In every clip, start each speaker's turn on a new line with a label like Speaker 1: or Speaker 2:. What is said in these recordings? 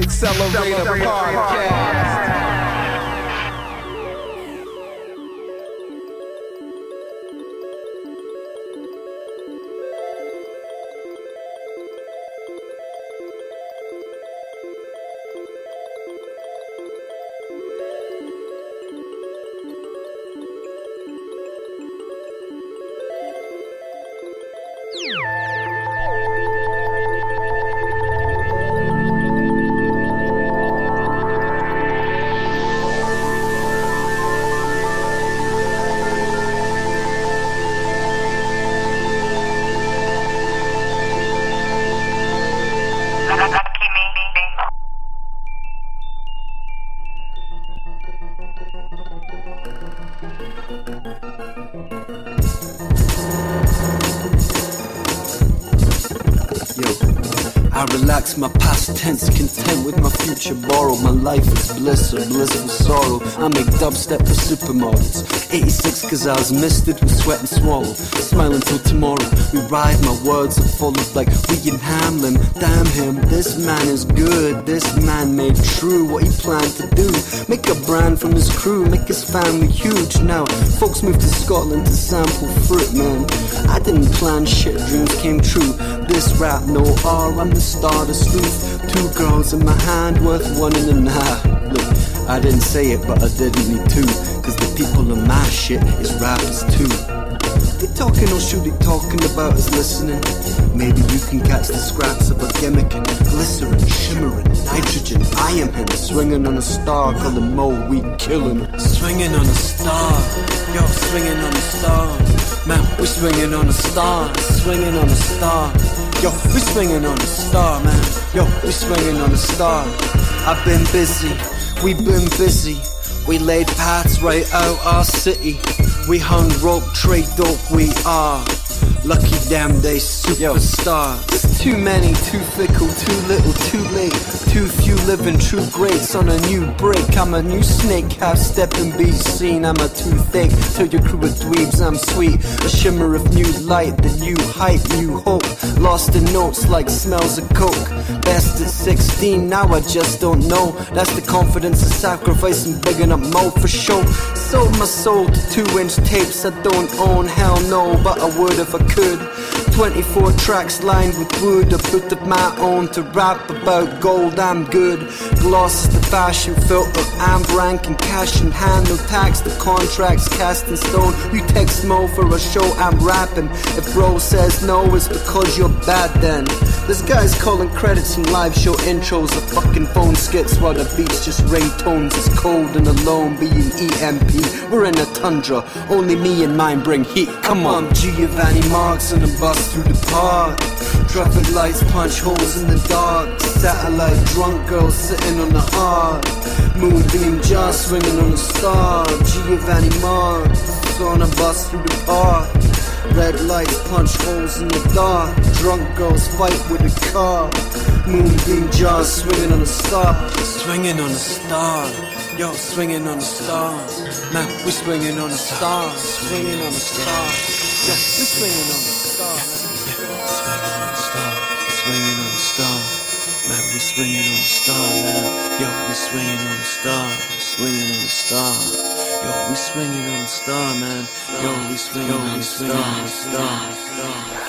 Speaker 1: Accelerator Podcast.
Speaker 2: Supermodels. 86 cause I was misted with sweat and swallow. Smile until tomorrow. We ride, my words are full of like we in Hamlin. Damn him, this man is good. This man made true what he planned to do. Make a brand from his crew, make his family huge. Now, folks move to Scotland to sample fruit, man. I didn't plan shit, dreams came true. This rap, no R, I'm the star, the sleuth. Two girls in my hand, worth one in a half. Look, I didn't say it, but I didn't need to. Cause the people in my shit is rappers too. They talking or should they talking about is listening? Maybe you can catch the scraps of a gimmick and glycerin, shimmering, nitrogen. I am him, swinging on a star, call him Mo, we killin'. Swinging on a star, yo, swinging on a star. Man, we swinging on a star, swinging on a star. Yo, we swinging on a star, man. Yo, we swinging on a star. I've been busy, we been busy. We laid paths right out our city. We hung rope, trade dope, we are. Lucky damn they superstars. Too many, too fickle, too little, too late. Too few living true greats on a new break. I'm a new snake, half step and be seen. I'm a toothache. Tell your crew of dweebs I'm sweet. A shimmer of new light, the new hype, new hope. Lost in notes like smells of coke. Best at 16, now I just don't know. That's the confidence of sacrificing, bigging up Mo for show. Sold my soul to two inch tapes I don't own, hell no, but I would if I could. 24 tracks lined with wood, I bit of my own to rap about gold. I'm good. Gloss is the fashion filter. I'm ranking cash in hand, no tax. The contracts cast in stone. You text Mo for a show, I'm rapping. If bro says no, it's because you're bad then. This guy's calling credits and live show intros of fucking phone skits while the beats just ringtones. It's cold and alone, being EMP. We're in a tundra, only me and mine bring heat. Come on, Giovanni Marks on a bus through the park. Traffic lights punch holes in the dark. Satellite drunk girls sitting on the heart. Moonbeam just swinging on a star. Giovanni Marks on a bus through the park. Red lights punch holes in the dark. Drunk girls fight with a car. Moonbeam jaws swinging on a star. Swinging on a star. Yo, swinging on a star. Man, we swinging on a star. Swinging on a star. Yo, we swinging on a star. Swinging on a star. Swinging on a star. Man, we swinging on a star, man. Yo, we swinging on a star. Swinging on a star. Yo, we swinging on a star, man. Yo, we swinging on a star. star, star.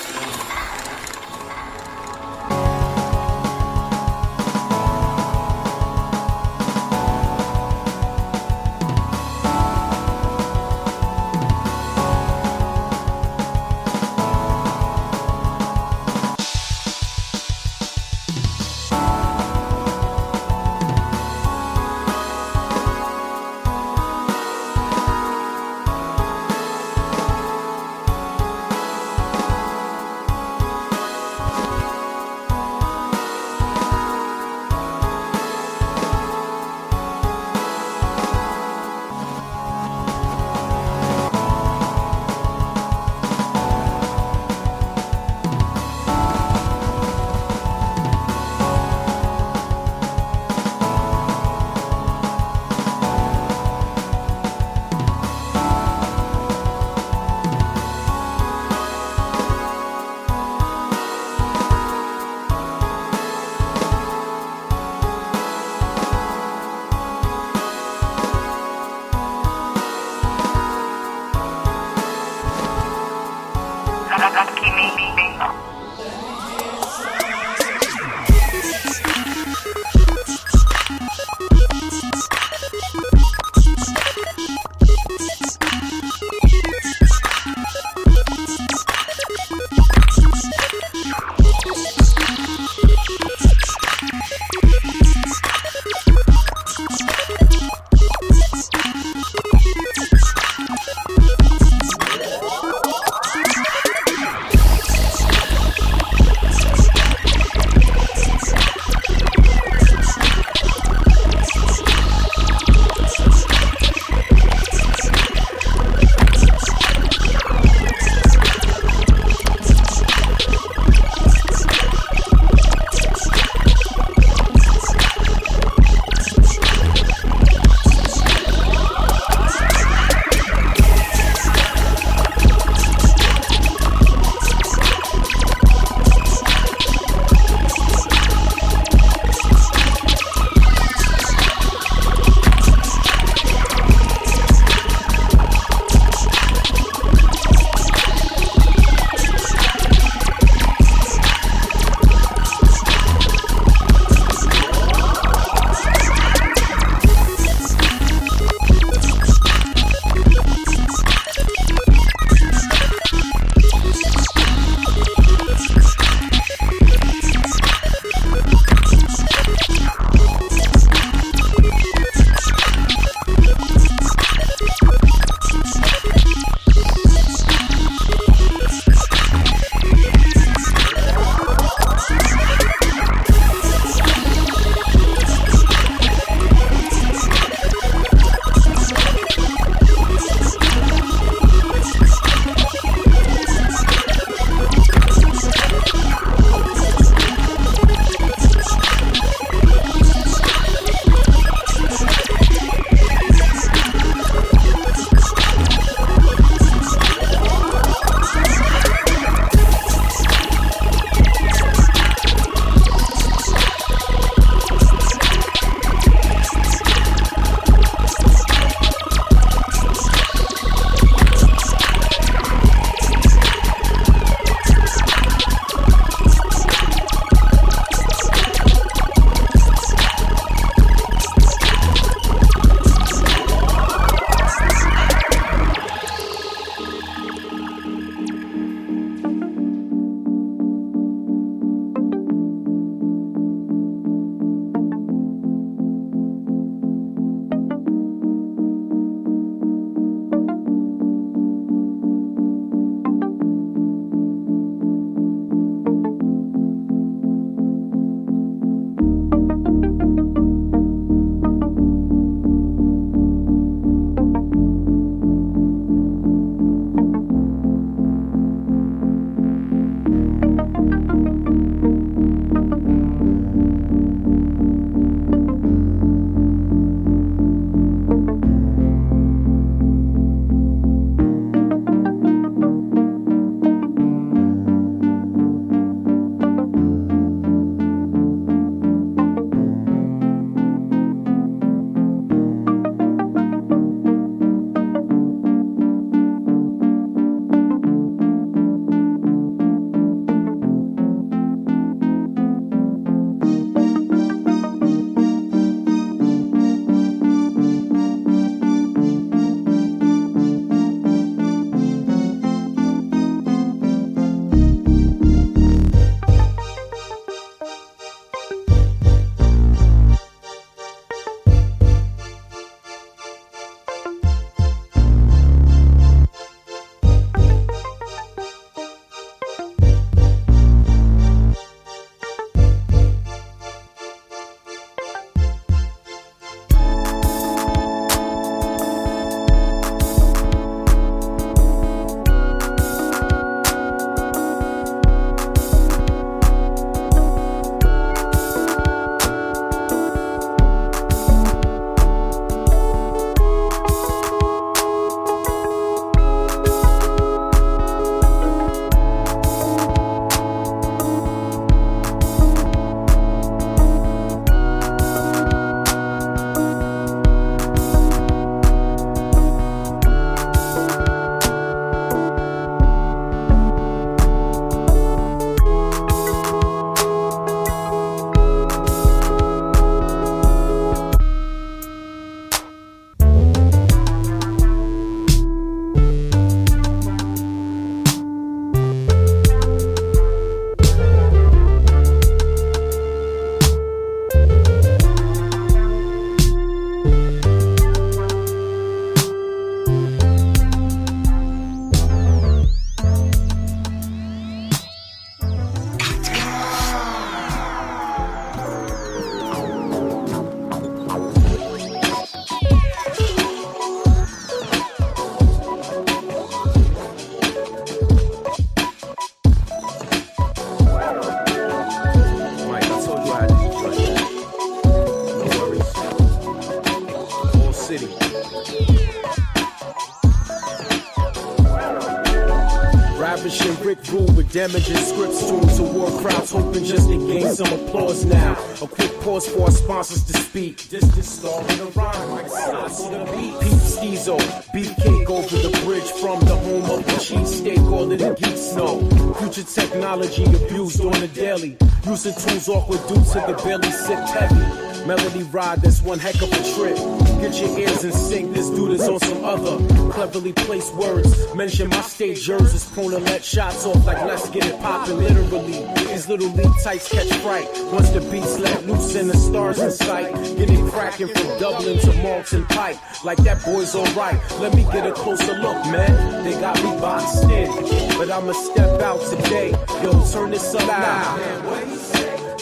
Speaker 3: Damaging scripts tuned to war crowds, hoping just to gain some applause now. A quick pause for our sponsors to speak. Is star in the rhyme, like on the beat. Pete Schizo, beefcake over the bridge from the home of the cheesesteak. All of the geeks know. Future technology abused on the daily. Using tools awkward due to the belly sick heavy. Melody ride, that's one heck of a trip. Get your ears in sync, this dude is on some other cleverly placed words. Mention my stage yours is prone to let shots off like let's get it poppin' literally. These little league tights catch fright. Once the beats let loose and the stars in sight. Getting crackin' from Dublin to Malton Pike. Like that boy's alright. Let me get a closer look, man. They got me boxed in. But I'ma step out today. Yo, turn this up now.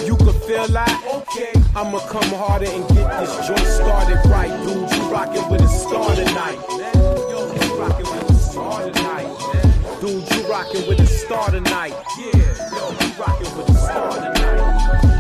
Speaker 3: You can feel like, okay, I'ma come harder and get this joint started right. Dude, you rockin' with a star tonight. Yo, you rockin' with a star tonight. Dude, you rockin' with a star tonight. Yeah, yo, you rockin' with a star tonight.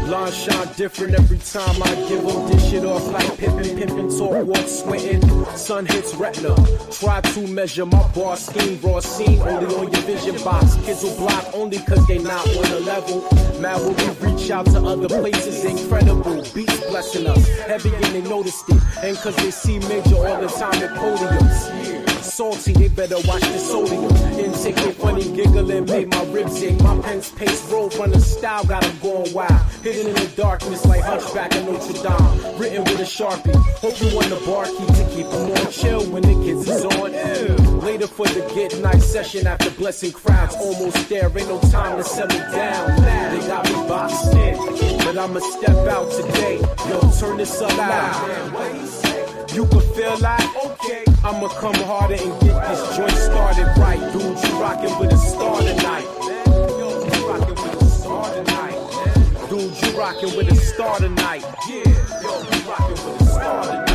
Speaker 3: Line shine different every time I give them. Dish it off like Pippen, pimpin', talk, walk, sweating. Sun hits retina. Try to measure my bar scheme, raw scene only on your vision box. Kids will block only cause they not on the level. Now when we reach out to other places, incredible. Beats blessing us. Heavy and they noticed it. And cause they see major all the time at podiums salty, they better watch the sodium. Intake they funny giggling, made my ribs ache. My pen's pace roll running style got them going wild. Hidden in the darkness like Hunchback of Notre Dame. Written with a sharpie. Hope you want the barkeep to keep them on chill when the kids is on. Ew. Later for the get nice session after blessing crowds. Almost there, ain't no time to settle down. Now they got me boxed in, but I'ma step out today. Yo, turn this up loud. You can feel like, okay, I'ma come harder and get this joint started right. Dude, you rockin' with a star tonight. Dude, you rockin' with a star tonight. Yeah, yo, you rockin' with a star tonight.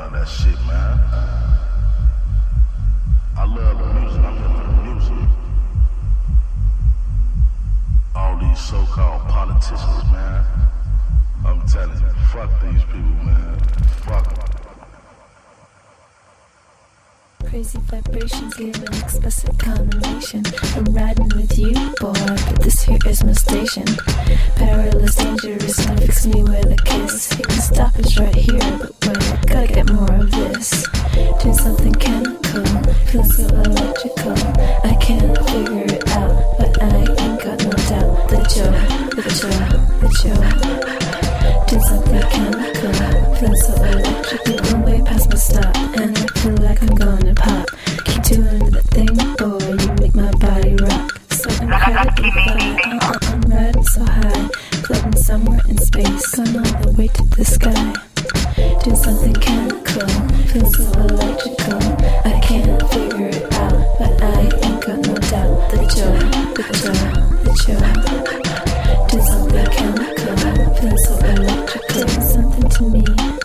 Speaker 4: love that shit, man. I love the music. I'm here for the music. All these so-called politicians, man. I'm telling you, fuck these people, man.
Speaker 5: crazy vibrations give an explicit combination. I'm riding with you, boy, but this here is my station. Perilous, dangerous, now fix me with a kiss. You can stop us right here, but wait, gotta get more of this. doing something chemical, feels so electrical. I can't figure it out, but I ain't got no doubt that you're, that you're, that you're. Do something chemical Feeling so One way past my stop And I feel like I'm gonna pop Keep doing the thing, boy You make my body rock So incredibly I'm riding so high Floating somewhere in space Going the way to the sky Do something chemical feel so electrical. I can't figure it out But I ain't got no doubt The joy, the joy, the joy something so electrical, something
Speaker 6: to me.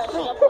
Speaker 6: Oh,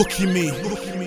Speaker 7: Look at me. Look at me.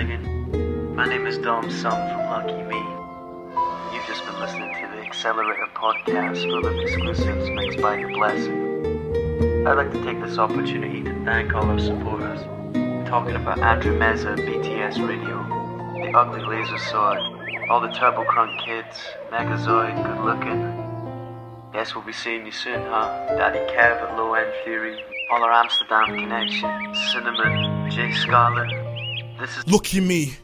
Speaker 8: Singing. My name is Dom Sum from Lucky Me. You've just been listening to the Accelerator podcast full of exclusives mixed by The Blessing. I'd like to take this opportunity to thank all our supporters. Talking about Andrew Meza, BTS Radio, The Ugly Laser Sword, all the Turbo Crunk kids, Megazoid, good looking. Yes, we'll be seeing you soon, huh? Daddy Kev at Low End Theory, all our Amsterdam connection, Cinnamon, Jay Scarlett. This is
Speaker 9: Lucky Me.